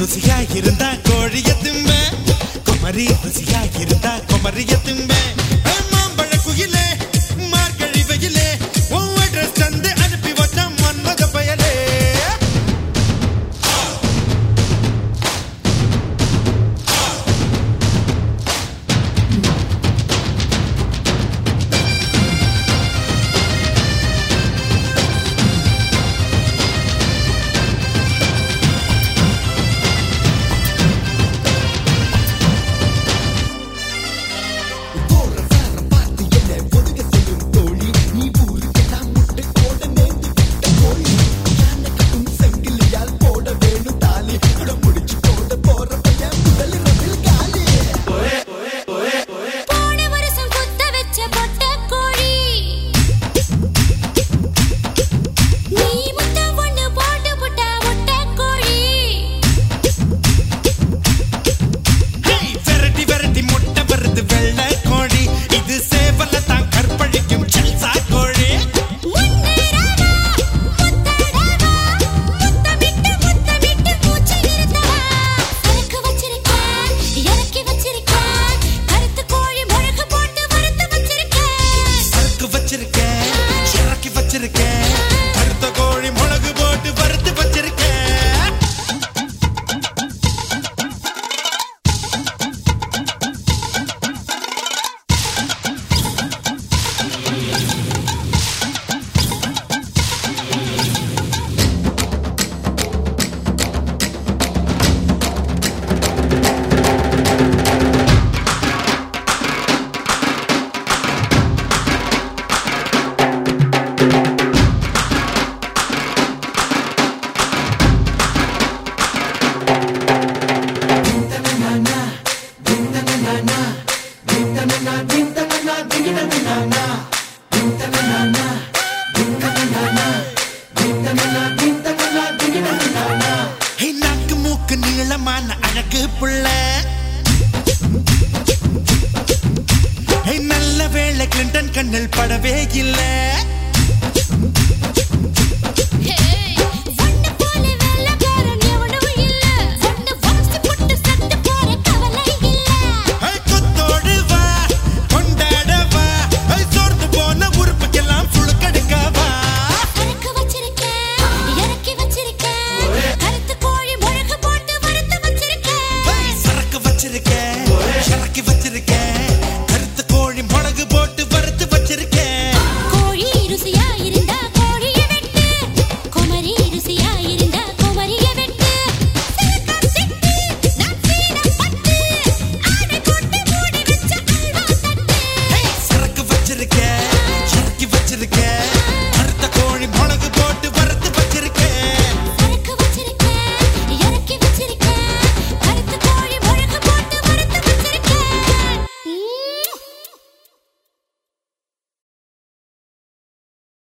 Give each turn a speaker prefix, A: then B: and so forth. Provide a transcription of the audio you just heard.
A: ருசியா இருந்தா கோழிய திம்ப. குமரி ருசியா இருந்தா குமரிய திம்ப. மாம்பழ குயிலே மார்கழி வெயிலே
B: வச்சிருக்கேன்
A: நீளமான அழகு புள்ள. நல்ல வேலை கிளிண்டன் கண்ணில் படவே இல்லை. இறக்கி வச்சிருக்கேன்.